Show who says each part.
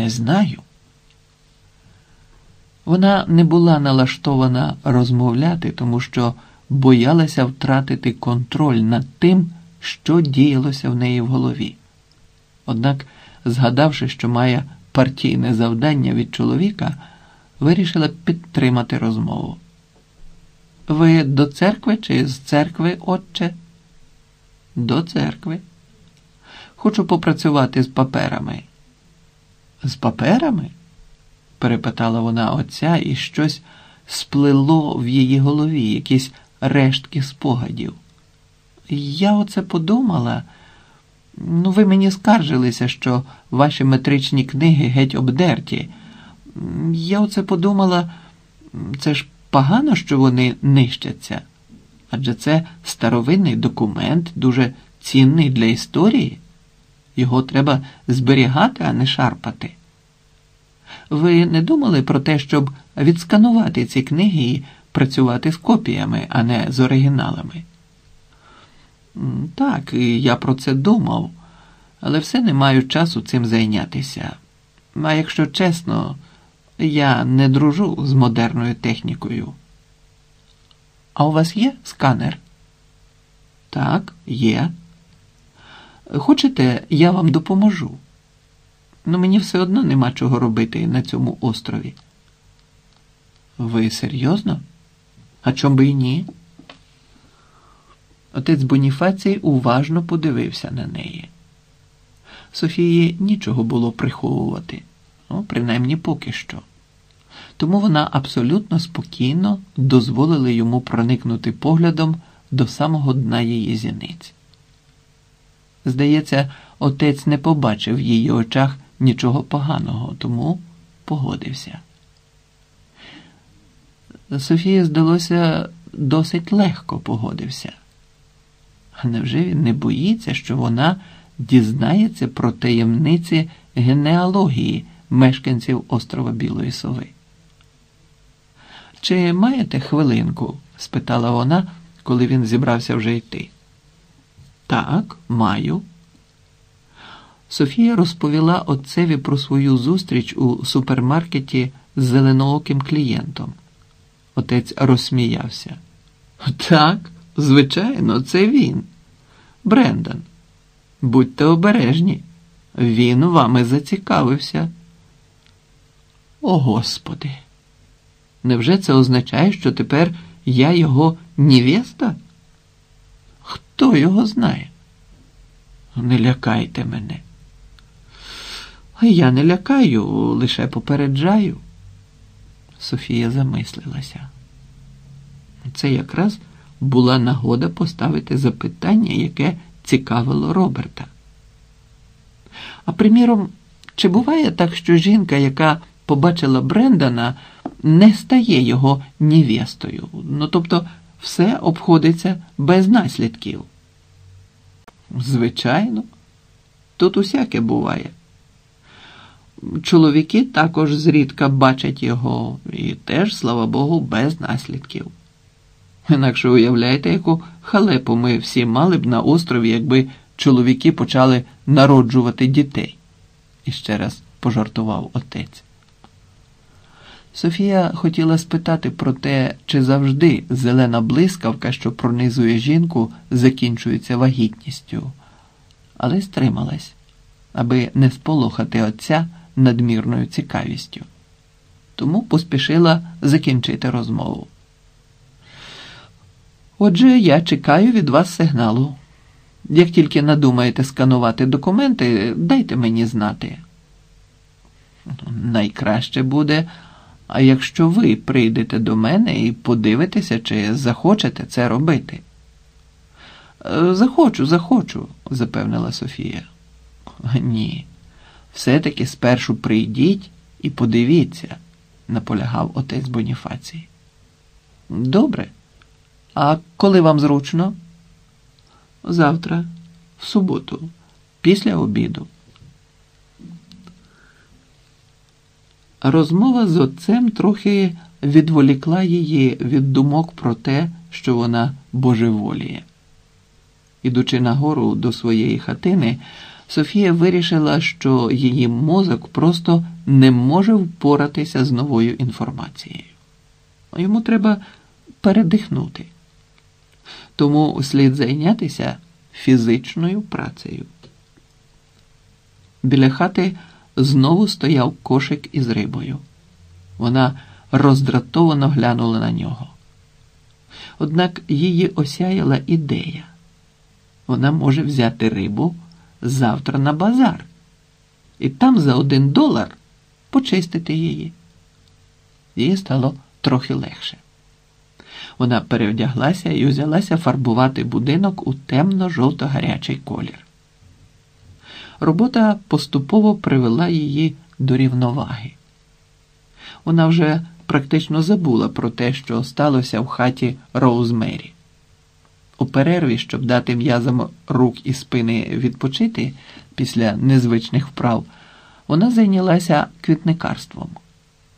Speaker 1: Не знаю. Вона не була налаштована розмовляти, тому що боялася втратити контроль над тим, що діялося в неї в голові. Однак, згадавши, що має партійне завдання від чоловіка, вирішила підтримати розмову. Ви до церкви чи з церкви, отче? До церкви. Хочу попрацювати з паперами. З паперами? перепитала вона отця, і щось сплило в її голові, якісь рештки спогадів. Я оце подумала. Ну, ви мені скаржилися, що ваші метричні книги геть обдерті. Я оце подумала, це ж погано, що вони нищаться. Адже це старовинний документ, дуже цінний для історії. Його треба зберігати, а не шарпати. Ви не думали про те, щоб відсканувати ці книги і працювати з копіями, а не з оригіналами? Так, я про це думав, але все не маю часу цим зайнятися. А якщо чесно, я не дружу з модерною технікою. А у вас є сканер? Так, є. Хочете, я вам допоможу? Ну мені все одно нема чого робити на цьому острові. Ви серйозно? А чом би і ні? Отець Боніфацій уважно подивився на неї. Софії нічого було приховувати, ну, принаймні поки що. Тому вона абсолютно спокійно дозволила йому проникнути поглядом до самого дна її зіниць. Здається, отець не побачив в її очах нічого поганого, тому погодився. Софія, здалося, досить легко погодився. А невже він не боїться, що вона дізнається про таємниці генеалогії мешканців острова Білої Сови? Чи маєте хвилинку? спитала вона, коли він зібрався вже йти. Так, маю. Софія розповіла отцеві про свою зустріч у супермаркеті з зеленооким клієнтом. Отець розсміявся. Так, звичайно, це він. Брендан. Будьте обережні. Він вами зацікавився. О Господи! Невже це означає, що тепер я його невеста? Хто його знає? Не лякайте мене. Я не лякаю, лише попереджаю. Софія замислилася. Це якраз була нагода поставити запитання, яке цікавило Роберта. А приміром, чи буває так, що жінка, яка побачила Брендана, не стає його невестою? Ну, тобто, все обходиться без наслідків? Звичайно, тут усяке буває. Чоловіки також зрідка бачать його і теж, слава Богу, без наслідків. Інакше уявляєте, яку халепу ми всі мали б на острові, якби чоловіки почали народжувати дітей. І ще раз пожартував отець. Софія хотіла спитати про те, чи завжди зелена блискавка, що пронизує жінку, закінчується вагітністю, але стрималась, аби не сполохати отця надмірною цікавістю. Тому поспішила закінчити розмову. Отже, я чекаю від вас сигналу. Як тільки надумаєте сканувати документи, дайте мені знати. Найкраще буде, а якщо ви прийдете до мене і подивитеся, чи захочете це робити. «Е, захочу, захочу, запевнила Софія. Ні, все-таки спершу прийдіть і подивіться, наполягав отець Боніфацій. Добре. А коли вам зручно? Завтра, в суботу, після обіду. Розмова з отцем трохи відволікла її від думок про те, що вона божеволіє. Ідучи нагору до своєї хатини, Софія вирішила, що її мозок просто не може впоратися з новою інформацією. Йому треба передихнути. Тому слід зайнятися фізичною працею. Біля хати знову стояв кошик із рибою. Вона роздратовано глянула на нього. Однак її осяяла ідея. Вона може взяти рибу завтра на базар і там за один долар почистити її. Їй стало трохи легше. Вона перевдяглася і узялася фарбувати будинок у темно-жовто-гарячий колір. Робота поступово привела її до рівноваги. Вона вже практично забула про те, що сталося в хаті Роузмері. У перерві, щоб дати м'язам рук і спини відпочити після незвичних вправ, вона зайнялася квітникарством.